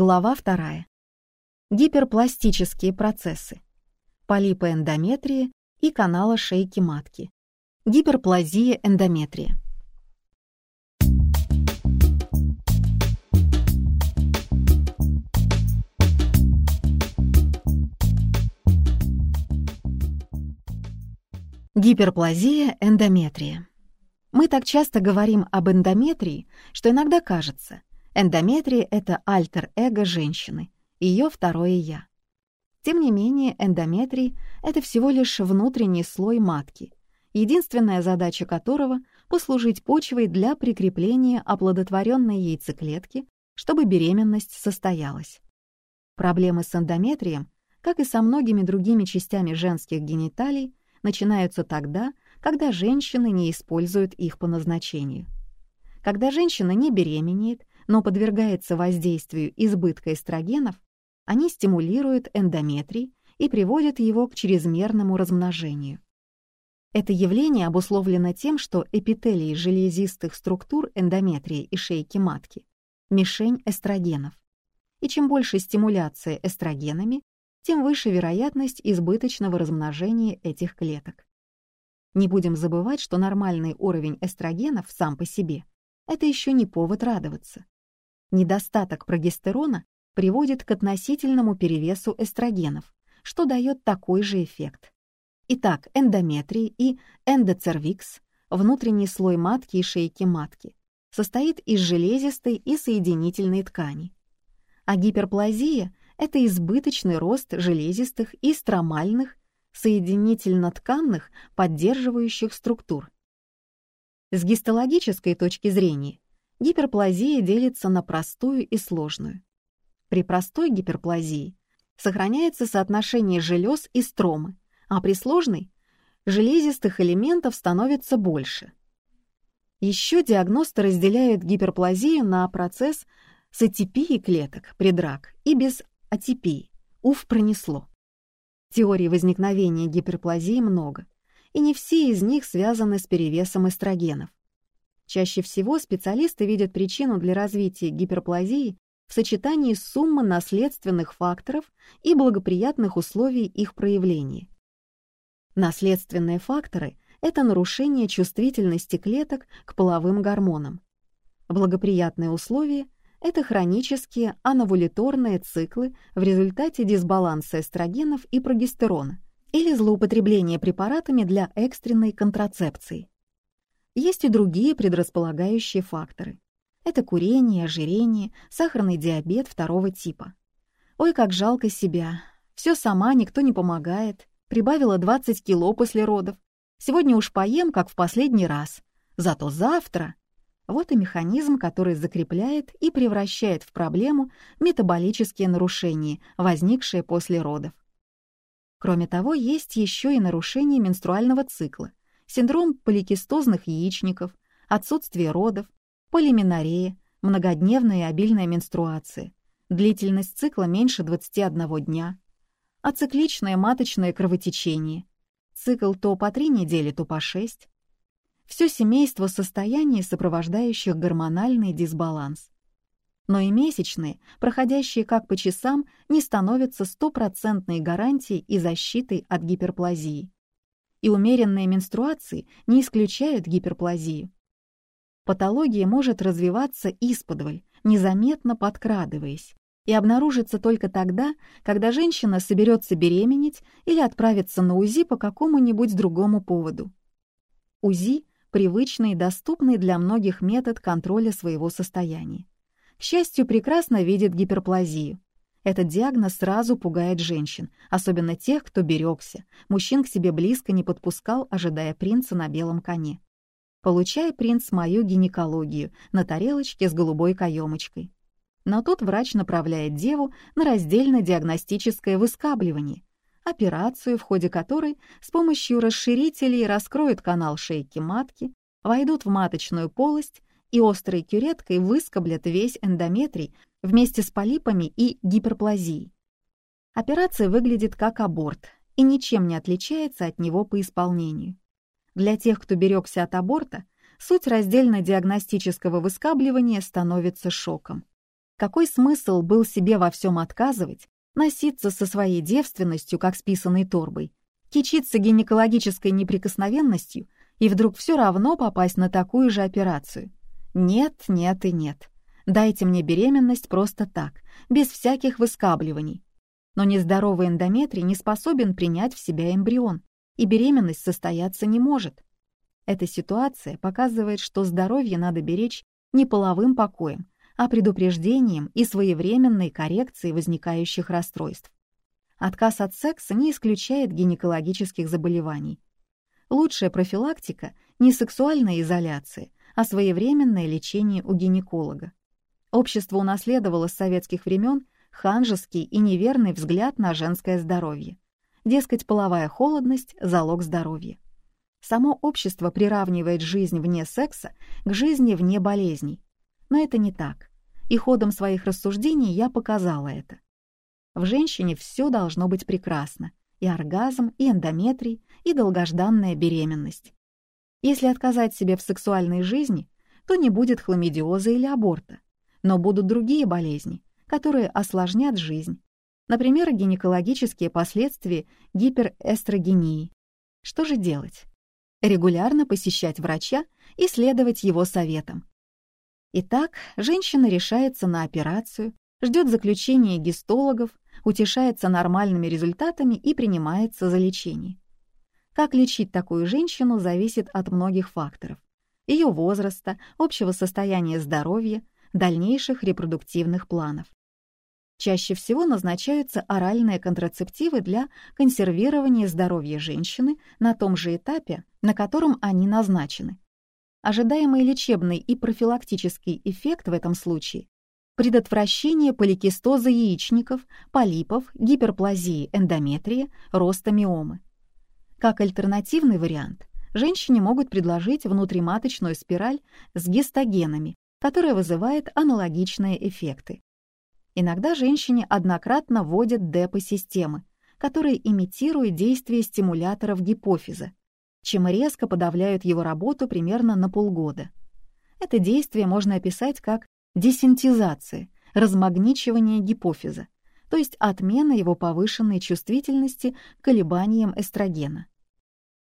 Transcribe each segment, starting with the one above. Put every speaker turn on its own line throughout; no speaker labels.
Глава 2. Гиперпластические процессы. Полипы эндометрии и канала шейки матки. Гиперплазия эндометрия. Гиперплазия эндометрия. Мы так часто говорим об эндометрии, что иногда кажется, Эндометрия — это альтер-эго женщины, ее второе «я». Тем не менее, эндометрий — это всего лишь внутренний слой матки, единственная задача которого — послужить почвой для прикрепления оплодотворенной яйцеклетки, чтобы беременность состоялась. Проблемы с эндометрием, как и со многими другими частями женских гениталий, начинаются тогда, когда женщины не используют их по назначению. Когда женщина не беременеет но подвергается воздействию избытка эстрогенов, они стимулируют эндометрий и приводят его к чрезмерному размножению. Это явление обусловлено тем, что эпителий железистых структур эндометрии и шейки матки — мишень эстрогенов. И чем больше стимуляция эстрогенами, тем выше вероятность избыточного размножения этих клеток. Не будем забывать, что нормальный уровень эстрогенов сам по себе — это еще не повод радоваться. Недостаток прогестерона приводит к относительному перевесу эстрогенов, что дает такой же эффект. Итак, эндометрий и эндоцервикс, внутренний слой матки и шейки матки, состоит из железистой и соединительной ткани. А гиперплазия — это избыточный рост железистых и стромальных, соединительно-тканных, поддерживающих структур. С гистологической точки зрения гиперплазия делится на простую и сложную. При простой гиперплазии сохраняется соотношение желез и стромы, а при сложной железистых элементов становится больше. Еще диагносты разделяют гиперплазию на процесс с атипией клеток, предрак, и без атипии, уф, пронесло. Теорий возникновения гиперплазии много, и не все из них связаны с перевесом эстрогенов. Чаще всего специалисты видят причину для развития гиперплазии в сочетании суммы наследственных факторов и благоприятных условий их проявления. Наследственные факторы — это нарушение чувствительности клеток к половым гормонам. Благоприятные условия — это хронические ановуляторные циклы в результате дисбаланса эстрогенов и прогестерона или злоупотребления препаратами для экстренной контрацепции. Есть и другие предрасполагающие факторы. Это курение, ожирение, сахарный диабет второго типа. Ой, как жалко себя. Все сама, никто не помогает. Прибавила 20 кило после родов. Сегодня уж поем, как в последний раз. Зато завтра... Вот и механизм, который закрепляет и превращает в проблему метаболические нарушения, возникшие после родов. Кроме того, есть еще и нарушение менструального цикла, синдром поликистозных яичников, отсутствие родов, полименорея, многодневная и обильная менструация, длительность цикла меньше 21 дня, ацикличное маточное кровотечение, цикл то по 3 недели, то по 6, все семейство состояний, сопровождающих гормональный дисбаланс. Но и месячные, проходящие как по часам, не становятся стопроцентной гарантией и защитой от гиперплазии и умеренные менструации не исключают гиперплазию. Патология может развиваться исподволь, незаметно подкрадываясь, и обнаружится только тогда, когда женщина соберется беременеть или отправиться на УЗИ по какому-нибудь другому поводу. УЗИ — привычный и доступный для многих метод контроля своего состояния. К счастью, прекрасно видит гиперплазию, этот диагноз сразу пугает женщин, особенно тех, кто берегся, мужчин к себе близко не подпускал, ожидая принца на белом коне. Получай, принц, мою гинекологию на тарелочке с голубой каемочкой. Но тут врач направляет деву на раздельно-диагностическое выскабливание, операцию, в ходе которой с помощью расширителей раскроют канал шейки матки, войдут в маточную полость и острой кюреткой выскоблят весь эндометрий вместе с полипами и гиперплазией. Операция выглядит как аборт и ничем не отличается от него по исполнению. Для тех, кто берегся от аборта, суть раздельно-диагностического выскабливания становится шоком. Какой смысл был себе во всем отказывать, носиться со своей девственностью, как с писаной торбой, кичиться гинекологической неприкосновенностью и вдруг все равно попасть на такую же операцию? Нет, нет и нет. Дайте мне беременность просто так, без всяких выскабливаний. Но нездоровый эндометрий не способен принять в себя эмбрион, и беременность состояться не может. Эта ситуация показывает, что здоровье надо беречь не половым покоем, а предупреждением и своевременной коррекцией возникающих расстройств. Отказ от секса не исключает гинекологических заболеваний. Лучшая профилактика — не сексуальная изоляция, а своевременное лечение у гинеколога. Общество унаследовало с советских времен ханжеский и неверный взгляд на женское здоровье. Дескать, половая холодность — залог здоровья. Само общество приравнивает жизнь вне секса к жизни вне болезней. Но это не так. И ходом своих рассуждений я показала это. В женщине все должно быть прекрасно. И оргазм, и эндометрий, и долгожданная беременность. Если отказать себе в сексуальной жизни, то не будет хламидиоза или аборта. Но будут другие болезни, которые осложнят жизнь. Например, гинекологические последствия гиперэстрогении. Что же делать? регулярно посещать врача и следовать его советам. Итак, женщина решается на операцию, ждет заключения гистологов, утешается нормальными результатами и принимается за лечение. Как лечить такую женщину зависит от многих факторов. Ее возраста, общего состояния здоровья, дальнейших репродуктивных планов. Чаще всего назначаются оральные контрацептивы для консервирования здоровья женщины на том же этапе, на котором они назначены. Ожидаемый лечебный и профилактический эффект в этом случае – предотвращение поликистоза яичников, полипов, гиперплазии эндометрия, роста миомы. Как альтернативный вариант, женщине могут предложить внутриматочную спираль с гистогенами, которая вызывает аналогичные эффекты. Иногда женщине однократно вводят депо-системы, которые имитируют действие стимуляторов гипофиза, чем резко подавляют его работу примерно на полгода. Это действие можно описать как десинтизация, размагничивание гипофиза, то есть отмена его повышенной чувствительности к колебаниям эстрогена.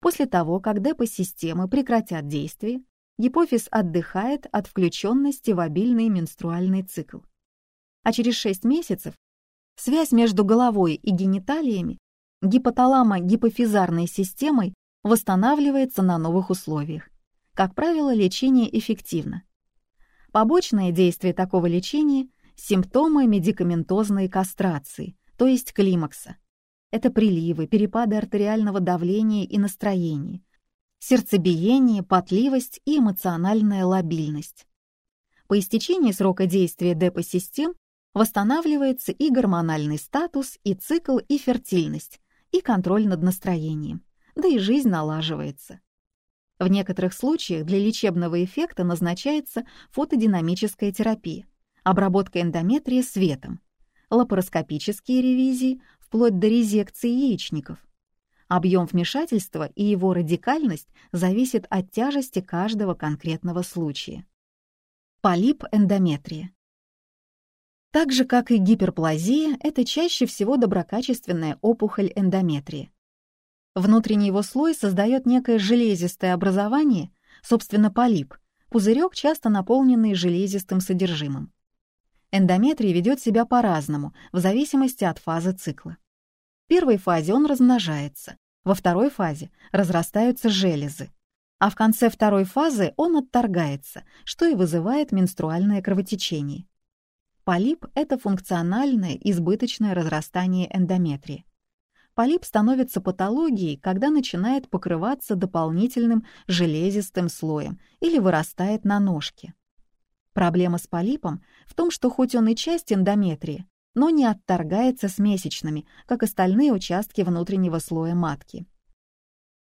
После того, как депо-системы прекратят действие, гипофиз отдыхает от включенности в обильный менструальный цикл а через 6 месяцев связь между головой и гениталиями гипоталамо-гипофизарной системой восстанавливается на новых условиях. Как правило, лечение эффективно. Побочное действие такого лечения – симптомы медикаментозной кастрации, то есть климакса. Это приливы, перепады артериального давления и настроения, сердцебиение, потливость и эмоциональная лобильность. По истечении срока действия депосистем восстанавливается и гормональный статус, и цикл, и фертильность, и контроль над настроением, да и жизнь налаживается. В некоторых случаях для лечебного эффекта назначается фотодинамическая терапия, обработка эндометрия светом, лапароскопические ревизии вплоть до резекции яичников. Объем вмешательства и его радикальность зависит от тяжести каждого конкретного случая. Полип эндометрия. Так же, как и гиперплазия, это чаще всего доброкачественная опухоль эндометрия. Внутренний его слой создает некое железистое образование, собственно полип, пузырек, часто наполненный железистым содержимым. Эндометрий ведет себя по-разному, в зависимости от фазы цикла. В первой фазе он размножается, во второй фазе разрастаются железы, а в конце второй фазы он отторгается, что и вызывает менструальное кровотечение. Полип — это функциональное избыточное разрастание эндометрии. Полип становится патологией, когда начинает покрываться дополнительным железистым слоем или вырастает на ножке. Проблема с полипом в том, что хоть он и часть эндометрии, но не отторгается с месячными, как остальные участки внутреннего слоя матки.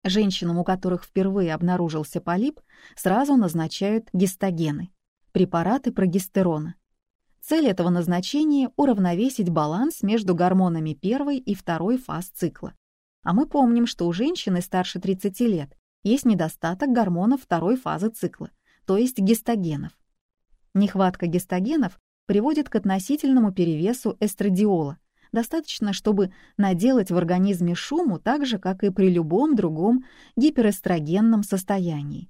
Женщинам, у которых впервые обнаружился полип, сразу назначают гистогены – препараты прогестерона. Цель этого назначения — уравновесить баланс между гормонами первой и второй фаз цикла. А мы помним, что у женщины старше 30 лет есть недостаток гормонов второй фазы цикла, то есть гистогенов. Нехватка гистогенов приводит к относительному перевесу эстрадиола. Достаточно, чтобы наделать в организме шуму так же, как и при любом другом гиперэстрогенном состоянии.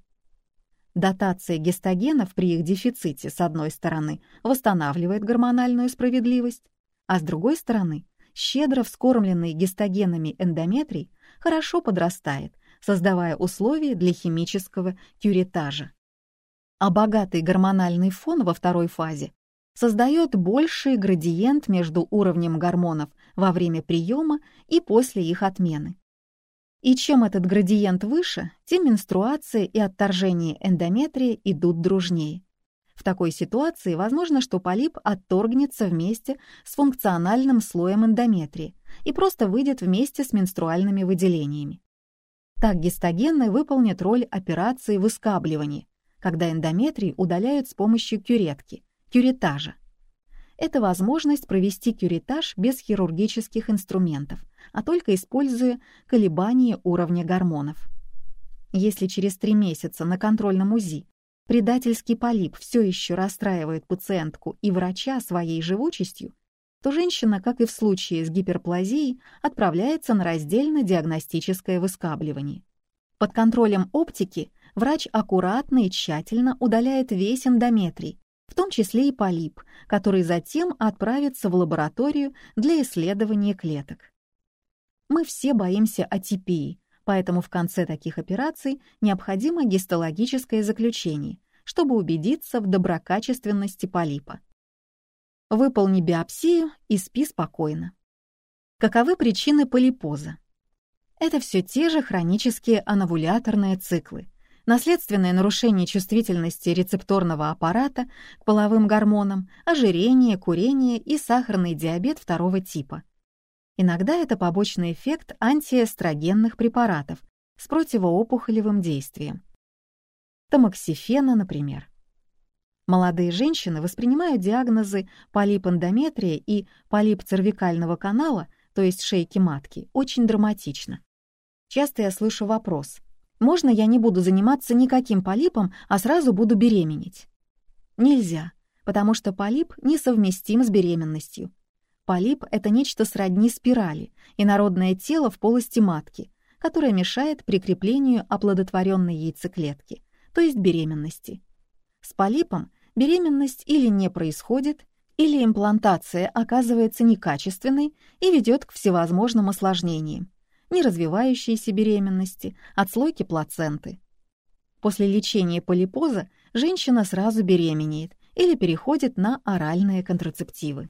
Дотация гистогенов при их дефиците, с одной стороны, восстанавливает гормональную справедливость, а с другой стороны, щедро вскормленный гистогенами эндометрий хорошо подрастает, создавая условия для химического кюретажа. А богатый гормональный фон во второй фазе создает больший градиент между уровнем гормонов во время приема и после их отмены. И чем этот градиент выше, тем менструация и отторжение эндометрия идут дружнее. В такой ситуации возможно, что полип отторгнется вместе с функциональным слоем эндометрии и просто выйдет вместе с менструальными выделениями. Так гистогены выполнят роль операции выскабливания, когда эндометрий удаляют с помощью кюретки, кюретажа. Это возможность провести кюретаж без хирургических инструментов, а только используя колебания уровня гормонов. Если через три месяца на контрольном УЗИ предательский полип все еще расстраивает пациентку и врача своей живучестью, то женщина, как и в случае с гиперплазией, отправляется на раздельно-диагностическое выскабливание. Под контролем оптики врач аккуратно и тщательно удаляет весь эндометрий, в том числе и полип, который затем отправится в лабораторию для исследования клеток. Мы все боимся атипии, поэтому в конце таких операций необходимо гистологическое заключение, чтобы убедиться в доброкачественности полипа. Выполни биопсию и спи спокойно. Каковы причины полипоза? Это все те же хронические анавуляторные циклы, наследственное нарушение чувствительности рецепторного аппарата к половым гормонам, ожирение, курение и сахарный диабет второго типа. Иногда это побочный эффект антиэстрогенных препаратов с противоопухолевым действием. Тамоксифена, например. Молодые женщины воспринимают диагнозы полип эндометрия и полип цервикального канала, то есть шейки матки, очень драматично. Часто я слышу вопрос – можно я не буду заниматься никаким полипом, а сразу буду беременеть? Нельзя, потому что полип несовместим с беременностью. Полип — это нечто сродни спирали, инородное тело в полости матки, которое мешает прикреплению оплодотворенной яйцеклетки, то есть беременности. С полипом беременность или не происходит, или имплантация оказывается некачественной и ведет к всевозможным осложнениям, неразвивающейся беременности, отслойки плаценты. После лечения полипоза женщина сразу беременеет или переходит на оральные контрацептивы.